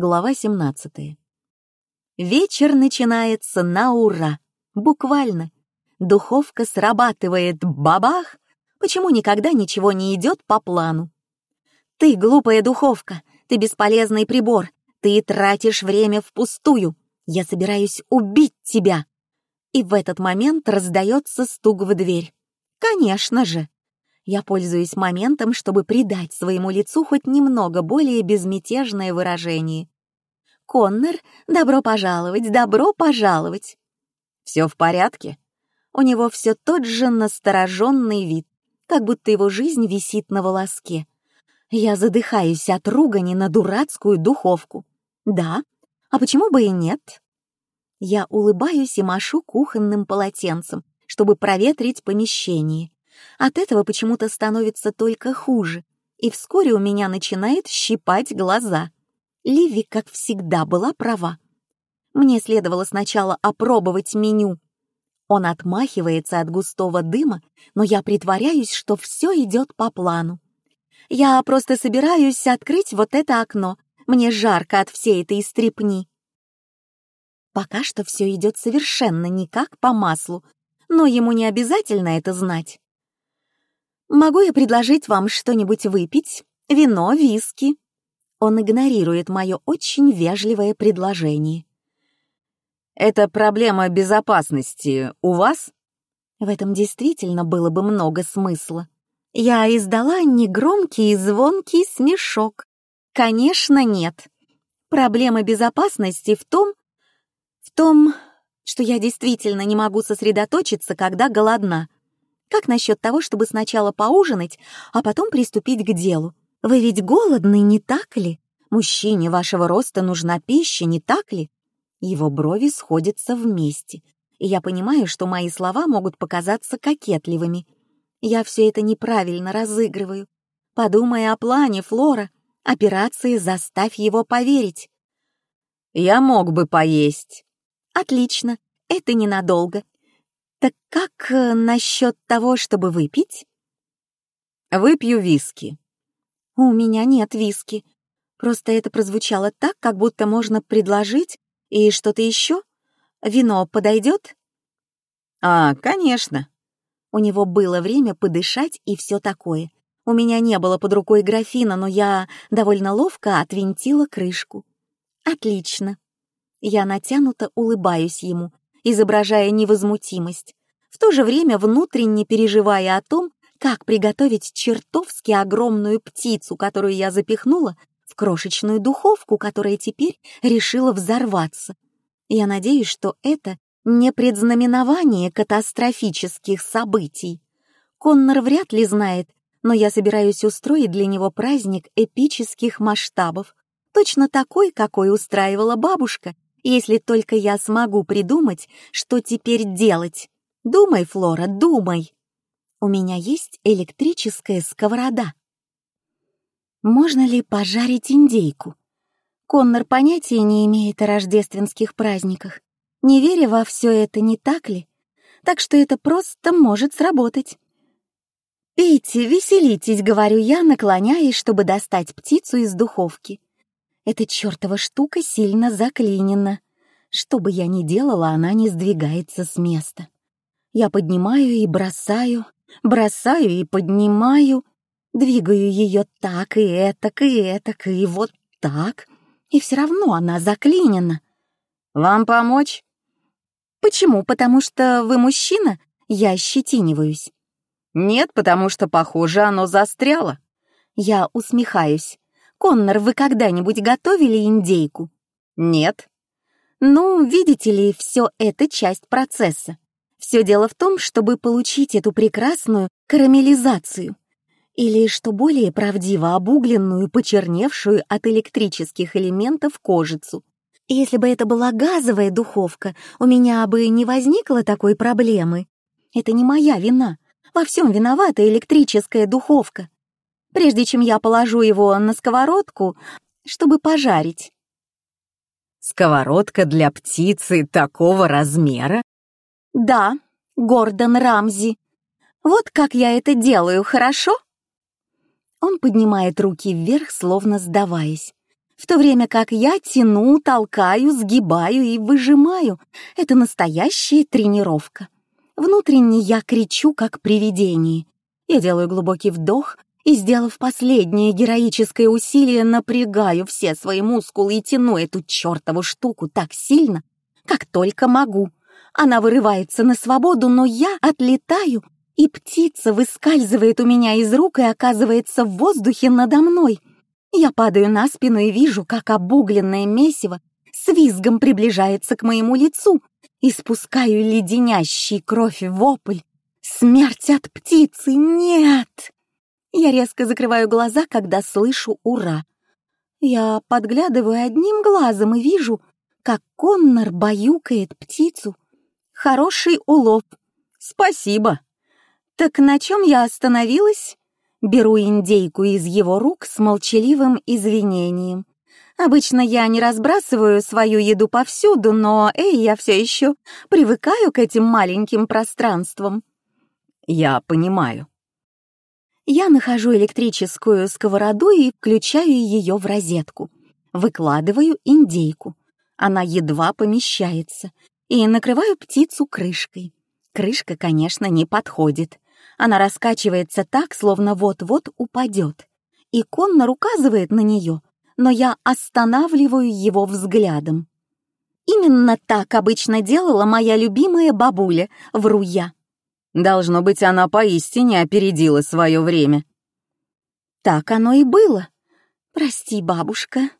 Глава 17. Вечер начинается на ура. Буквально. Духовка срабатывает бабах. Почему никогда ничего не идет по плану? Ты глупая духовка, ты бесполезный прибор, ты тратишь время впустую. Я собираюсь убить тебя. И в этот момент раздается стук в дверь. Конечно же. Я пользуюсь моментом, чтобы придать своему лицу хоть немного более безмятежное выражение. «Коннор, добро пожаловать, добро пожаловать!» «Все в порядке?» У него все тот же настороженный вид, как будто его жизнь висит на волоске. Я задыхаюсь от ругани на дурацкую духовку. «Да? А почему бы и нет?» Я улыбаюсь и машу кухонным полотенцем, чтобы проветрить помещение. От этого почему-то становится только хуже, и вскоре у меня начинает щипать глаза. Ливи, как всегда, была права. Мне следовало сначала опробовать меню. Он отмахивается от густого дыма, но я притворяюсь, что все идет по плану. Я просто собираюсь открыть вот это окно. Мне жарко от всей этой стрипни. Пока что все идет совершенно не как по маслу, но ему не обязательно это знать. «Могу я предложить вам что-нибудь выпить? Вино, виски?» Он игнорирует мое очень вежливое предложение. «Это проблема безопасности у вас?» В этом действительно было бы много смысла. Я издала негромкий и звонкий смешок. Конечно, нет. Проблема безопасности в том, в том, что я действительно не могу сосредоточиться, когда голодна. Как насчет того, чтобы сначала поужинать, а потом приступить к делу? Вы ведь голодны, не так ли? Мужчине вашего роста нужна пища, не так ли? Его брови сходятся вместе, и я понимаю, что мои слова могут показаться кокетливыми. Я все это неправильно разыгрываю. Подумай о плане, Флора. Операции «Заставь его поверить». «Я мог бы поесть». «Отлично, это ненадолго. Так как э, насчет того, чтобы выпить? Выпью виски. У меня нет виски. Просто это прозвучало так, как будто можно предложить и что-то еще. Вино подойдет? А, конечно. У него было время подышать и все такое. У меня не было под рукой графина, но я довольно ловко отвинтила крышку. Отлично. Я натянуто улыбаюсь ему, изображая невозмутимость, в то же время внутренне переживая о том, как приготовить чертовски огромную птицу, которую я запихнула в крошечную духовку, которая теперь решила взорваться. Я надеюсь, что это не предзнаменование катастрофических событий. Коннор вряд ли знает, но я собираюсь устроить для него праздник эпических масштабов, точно такой, какой устраивала бабушка если только я смогу придумать, что теперь делать. Думай, Флора, думай. У меня есть электрическая сковорода. Можно ли пожарить индейку? Коннор понятия не имеет о рождественских праздниках. Не веря во все это, не так ли? Так что это просто может сработать. «Пейте, веселитесь», — говорю я, наклоняясь, чтобы достать птицу из духовки. Эта чертова штука сильно заклинена. Что бы я ни делала, она не сдвигается с места. Я поднимаю и бросаю, бросаю и поднимаю, двигаю ее так и этак, и этак, и вот так, и все равно она заклинена. «Вам помочь?» «Почему? Потому что вы мужчина?» Я щетиниваюсь. «Нет, потому что, похоже, оно застряло». Я усмехаюсь. «Коннор, вы когда-нибудь готовили индейку?» «Нет». «Ну, видите ли, все это часть процесса. Все дело в том, чтобы получить эту прекрасную карамелизацию. Или, что более правдиво, обугленную, почерневшую от электрических элементов кожицу. Если бы это была газовая духовка, у меня бы не возникло такой проблемы. Это не моя вина. Во всем виновата электрическая духовка прежде чем я положу его на сковородку, чтобы пожарить. Сковородка для птицы такого размера? Да, Гордон Рамзи. Вот как я это делаю, хорошо? Он поднимает руки вверх, словно сдаваясь. в то время как я тяну, толкаю, сгибаю и выжимаю. Это настоящая тренировка. Внутренне я кричу, как привидение. Я делаю глубокий вдох и, сделав последнее героическое усилие, напрягаю все свои мускулы и тяну эту чертову штуку так сильно, как только могу. Она вырывается на свободу, но я отлетаю, и птица выскальзывает у меня из рук и оказывается в воздухе надо мной. Я падаю на спину и вижу, как обугленное месиво с визгом приближается к моему лицу, и спускаю леденящий кровь вопль. Смерть от птицы! Нет! Я резко закрываю глаза, когда слышу «Ура!». Я подглядываю одним глазом и вижу, как Коннор баюкает птицу. Хороший улов. Спасибо. Так на чем я остановилась? Беру индейку из его рук с молчаливым извинением. Обычно я не разбрасываю свою еду повсюду, но, эй, я все еще привыкаю к этим маленьким пространствам. Я понимаю. Я нахожу электрическую сковороду и включаю ее в розетку. Выкладываю индейку. Она едва помещается. И накрываю птицу крышкой. Крышка, конечно, не подходит. Она раскачивается так, словно вот-вот упадет. И Коннор указывает на нее, но я останавливаю его взглядом. Именно так обычно делала моя любимая бабуля, вру я. Должно быть, она поистине опередила свое время. Так оно и было. Прости, бабушка.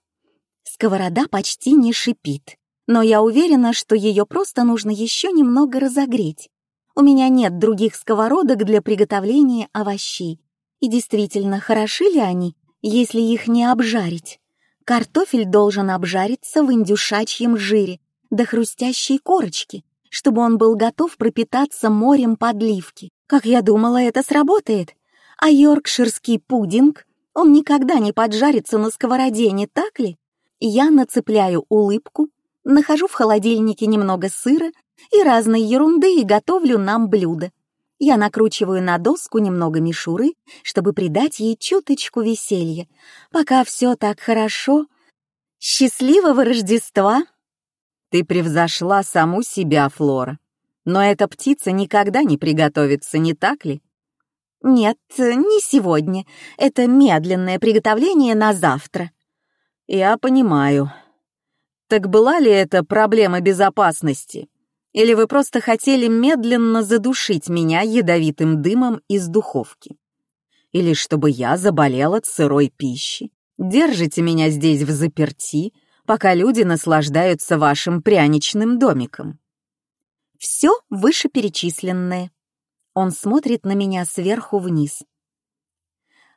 Сковорода почти не шипит, но я уверена, что ее просто нужно еще немного разогреть. У меня нет других сковородок для приготовления овощей. И действительно, хороши ли они, если их не обжарить? Картофель должен обжариться в индюшачьем жире до хрустящей корочки, чтобы он был готов пропитаться морем подливки. Как я думала, это сработает. А йоркширский пудинг, он никогда не поджарится на сковороде, не так ли? Я нацепляю улыбку, нахожу в холодильнике немного сыра и разной ерунды и готовлю нам блюдо. Я накручиваю на доску немного мишуры, чтобы придать ей чуточку веселья. Пока все так хорошо. Счастливого Рождества! Ты превзошла саму себя, Флора. Но эта птица никогда не приготовится, не так ли? Нет, не сегодня. Это медленное приготовление на завтра. Я понимаю. Так была ли это проблема безопасности? Или вы просто хотели медленно задушить меня ядовитым дымом из духовки? Или чтобы я заболел от сырой пищи? Держите меня здесь в заперти, пока люди наслаждаются вашим пряничным домиком. Все вышеперечисленное. Он смотрит на меня сверху вниз.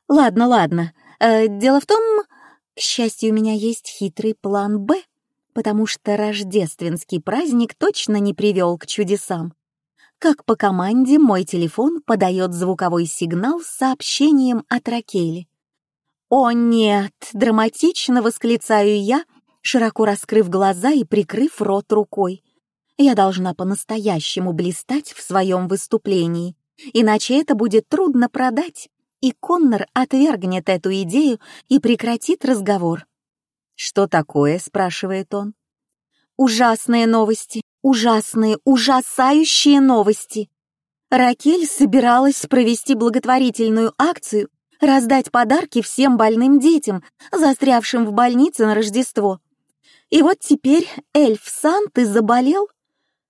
Ладно, ладно. Э, дело в том, к счастью, у меня есть хитрый план «Б» потому что рождественский праздник точно не привел к чудесам. Как по команде мой телефон подает звуковой сигнал с сообщением от Ракели. «О нет!» — драматично восклицаю я, широко раскрыв глаза и прикрыв рот рукой. Я должна по-настоящему блистать в своем выступлении, иначе это будет трудно продать, и Коннор отвергнет эту идею и прекратит разговор. «Что такое?» — спрашивает он. «Ужасные новости, ужасные, ужасающие новости!» Ракель собиралась провести благотворительную акцию, раздать подарки всем больным детям, застрявшим в больнице на Рождество. И вот теперь эльф Санты заболел.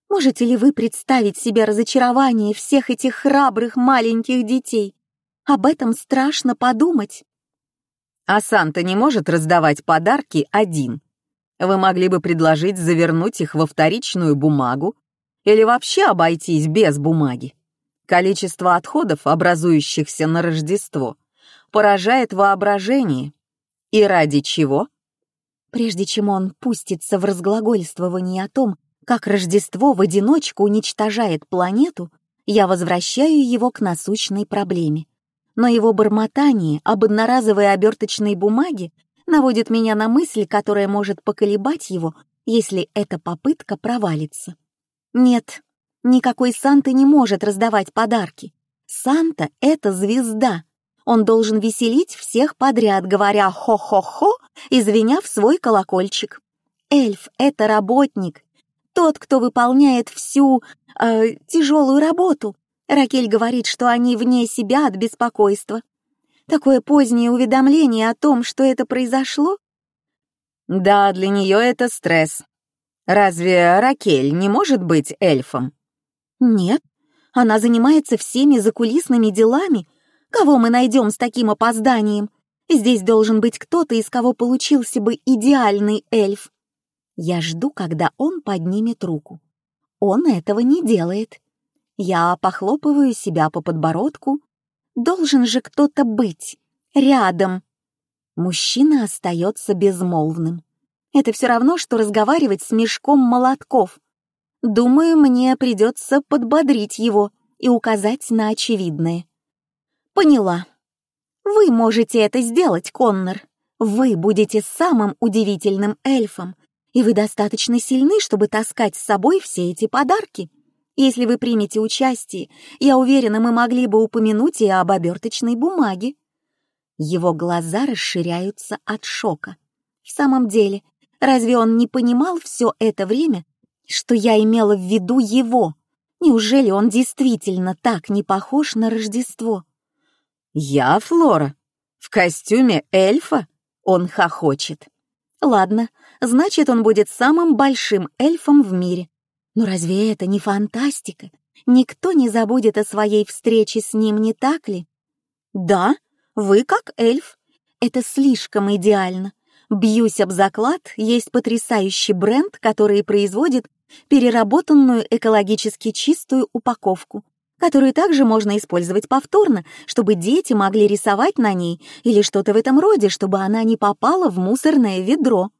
Можете ли вы представить себе разочарование всех этих храбрых маленьких детей? Об этом страшно подумать. А Санта не может раздавать подарки один. Вы могли бы предложить завернуть их во вторичную бумагу или вообще обойтись без бумаги. Количество отходов, образующихся на Рождество, поражает воображение. И ради чего? Прежде чем он пустится в разглагольствование о том, как Рождество в одиночку уничтожает планету, я возвращаю его к насущной проблеме но его бормотание об одноразовой оберточной бумаге наводит меня на мысль, которая может поколебать его, если эта попытка провалится. Нет, никакой Санта не может раздавать подарки. Санта — это звезда. Он должен веселить всех подряд, говоря «хо-хо-хо» и звеня в свой колокольчик. Эльф — это работник, тот, кто выполняет всю э, тяжелую работу. Ракель говорит, что они вне себя от беспокойства. Такое позднее уведомление о том, что это произошло? Да, для нее это стресс. Разве Ракель не может быть эльфом? Нет, она занимается всеми закулисными делами. Кого мы найдем с таким опозданием? Здесь должен быть кто-то, из кого получился бы идеальный эльф. Я жду, когда он поднимет руку. Он этого не делает. Я похлопываю себя по подбородку. Должен же кто-то быть рядом. Мужчина остается безмолвным. Это все равно, что разговаривать с мешком молотков. Думаю, мне придется подбодрить его и указать на очевидное. Поняла. Вы можете это сделать, Коннор. Вы будете самым удивительным эльфом, и вы достаточно сильны, чтобы таскать с собой все эти подарки. Если вы примете участие, я уверена, мы могли бы упомянуть и об оберточной бумаге. Его глаза расширяются от шока. В самом деле, разве он не понимал все это время, что я имела в виду его? Неужели он действительно так не похож на Рождество? «Я Флора? В костюме эльфа?» Он хохочет. «Ладно, значит, он будет самым большим эльфом в мире. Но разве это не фантастика? Никто не забудет о своей встрече с ним, не так ли? Да, вы как эльф. Это слишком идеально. Бьюсь об заклад, есть потрясающий бренд, который производит переработанную экологически чистую упаковку, которую также можно использовать повторно, чтобы дети могли рисовать на ней или что-то в этом роде, чтобы она не попала в мусорное ведро.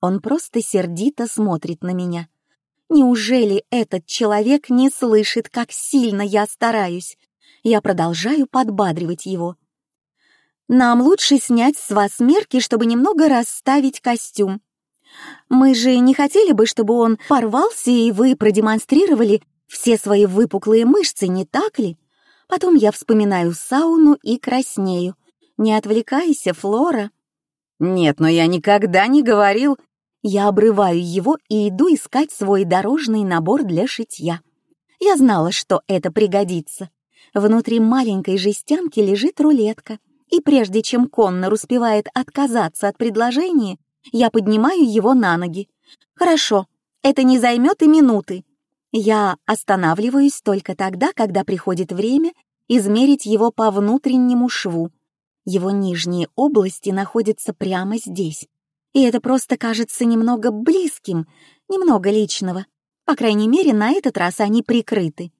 Он просто сердито смотрит на меня. Неужели этот человек не слышит, как сильно я стараюсь? Я продолжаю подбадривать его. Нам лучше снять с вас мерки, чтобы немного расставить костюм. Мы же не хотели бы, чтобы он порвался, и вы продемонстрировали все свои выпуклые мышцы, не так ли? Потом я вспоминаю сауну и краснею. Не отвлекайся, Флора. Нет, но я никогда не говорил, я обрываю его и иду искать свой дорожный набор для шитья. Я знала, что это пригодится. Внутри маленькой жестянки лежит рулетка, и прежде чем Коннор успевает отказаться от предложения, я поднимаю его на ноги. Хорошо, это не займет и минуты. Я останавливаюсь только тогда, когда приходит время измерить его по внутреннему шву. Его нижние области находятся прямо здесь и это просто кажется немного близким, немного личного. По крайней мере, на этот раз они прикрыты.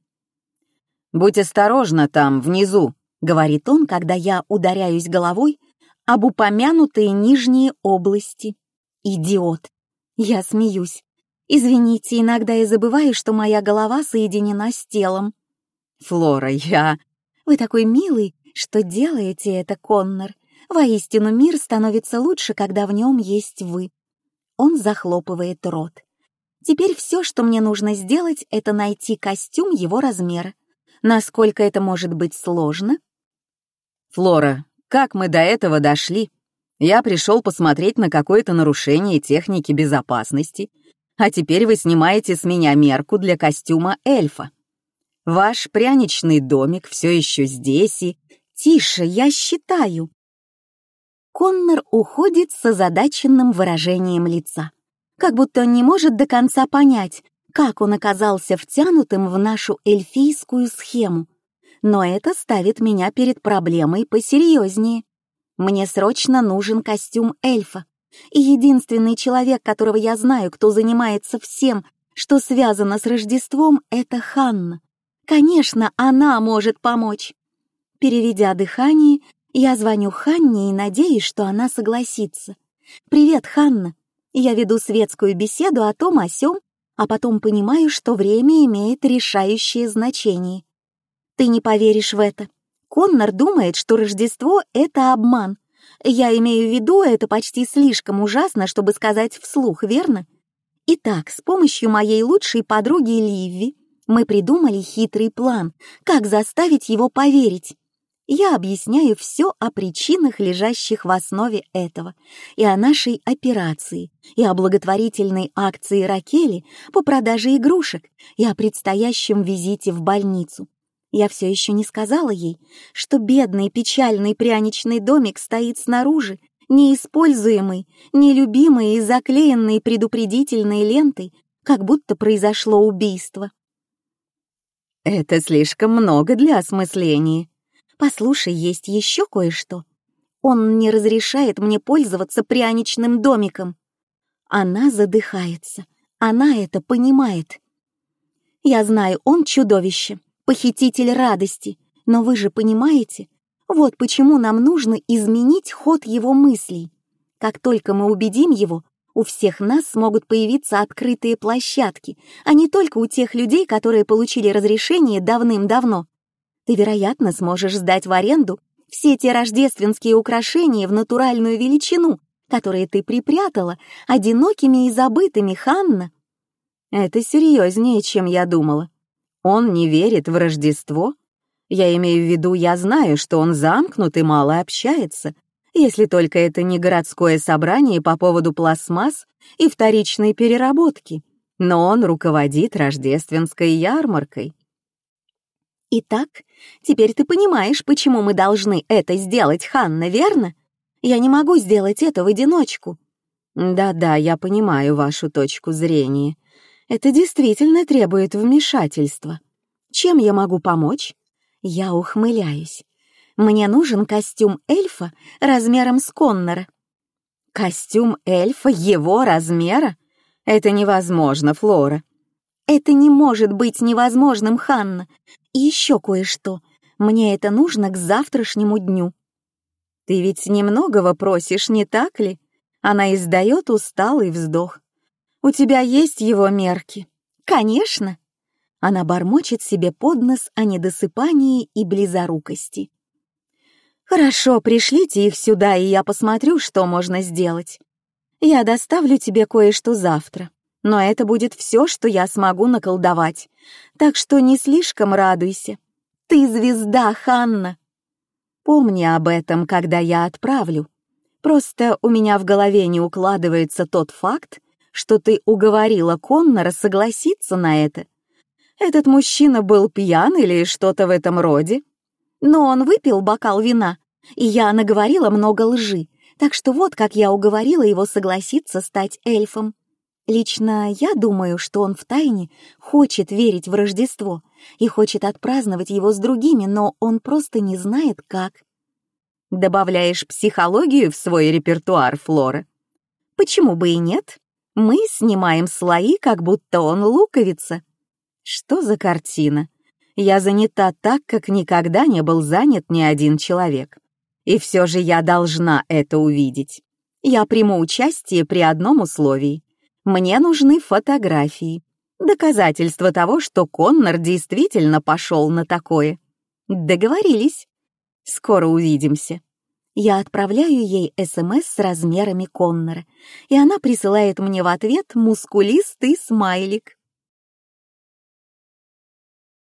«Будь осторожна там, внизу», — говорит он, когда я ударяюсь головой об упомянутые нижние области. «Идиот!» Я смеюсь. «Извините, иногда я забываю, что моя голова соединена с телом». «Флора, я...» «Вы такой милый, что делаете это, Коннор. Воистину, мир становится лучше, когда в нем есть вы. Он захлопывает рот. Теперь все, что мне нужно сделать, это найти костюм его размера. Насколько это может быть сложно? Флора, как мы до этого дошли? Я пришел посмотреть на какое-то нарушение техники безопасности, а теперь вы снимаете с меня мерку для костюма эльфа. Ваш пряничный домик все еще здесь и... Тише, я считаю. Коннор уходит с озадаченным выражением лица, как будто он не может до конца понять, как он оказался втянутым в нашу эльфийскую схему. Но это ставит меня перед проблемой посерьезнее. Мне срочно нужен костюм эльфа. И единственный человек, которого я знаю, кто занимается всем, что связано с Рождеством, это Ханна. Конечно, она может помочь. Переведя дыхание, я звоню Ханне и надеюсь, что она согласится. «Привет, Ханна. Я веду светскую беседу о том о сём, а потом понимаю, что время имеет решающее значение. Ты не поверишь в это. Коннор думает, что Рождество — это обман. Я имею в виду, это почти слишком ужасно, чтобы сказать вслух, верно? Итак, с помощью моей лучшей подруги Ливи мы придумали хитрый план, как заставить его поверить. я объясняю все о причинах, лежащих в основе этого, и о нашей операции, и о благотворительной акции Ракели по продаже игрушек, и о предстоящем визите в больницу. Я все еще не сказала ей, что бедный печальный пряничный домик стоит снаружи, неиспользуемый, нелюбимый и заклеенный предупредительной лентой, как будто произошло убийство. Это слишком много для осмысления. Послушай, есть еще кое-что. Он не разрешает мне пользоваться пряничным домиком. Она задыхается. Она это понимает. Я знаю, он чудовище, похититель радости, но вы же понимаете, вот почему нам нужно изменить ход его мыслей. Как только мы убедим его, у всех нас смогут появиться открытые площадки, а не только у тех людей, которые получили разрешение давным-давно. Ты, вероятно, сможешь сдать в аренду все те рождественские украшения в натуральную величину, которые ты припрятала, одинокими и забытыми, Ханна. Это серьезнее, чем я думала. Он не верит в Рождество? Я имею в виду, я знаю, что он замкнут и мало общается, если только это не городское собрание по поводу пластмасс и вторичной переработки, но он руководит рождественской ярмаркой. Итак, теперь ты понимаешь, почему мы должны это сделать, Ханна, верно? Я не могу сделать это в одиночку. Да-да, я понимаю вашу точку зрения. Это действительно требует вмешательства. Чем я могу помочь? Я ухмыляюсь. Мне нужен костюм эльфа размером с Коннора. Костюм эльфа его размера? Это невозможно, Флора. Это не может быть невозможным, Ханна. И еще кое-что. Мне это нужно к завтрашнему дню. Ты ведь немногого просишь, не так ли? Она издает усталый вздох. У тебя есть его мерки? Конечно. Она бормочет себе под нос о недосыпании и близорукости. «Хорошо, пришлите их сюда, и я посмотрю, что можно сделать. Я доставлю тебе кое-что завтра, но это будет все, что я смогу наколдовать, так что не слишком радуйся. Ты звезда, Ханна!» Помни об этом, когда я отправлю. Просто у меня в голове не укладывается тот факт, что ты уговорила Коннора согласиться на это. Этот мужчина был пьян или что-то в этом роде? Но он выпил бокал вина, и я наговорила много лжи, так что вот как я уговорила его согласиться стать эльфом. Лично я думаю, что он втайне хочет верить в Рождество и хочет отпраздновать его с другими, но он просто не знает, как. Добавляешь психологию в свой репертуар, Флора? Почему бы и нет? Мы снимаем слои, как будто он луковица. Что за картина? Я занята так, как никогда не был занят ни один человек. И все же я должна это увидеть. Я приму участие при одном условии. Мне нужны фотографии. Доказательство того, что Коннор действительно пошел на такое. Договорились. Скоро увидимся. Я отправляю ей СМС с размерами Коннора, и она присылает мне в ответ мускулистый смайлик.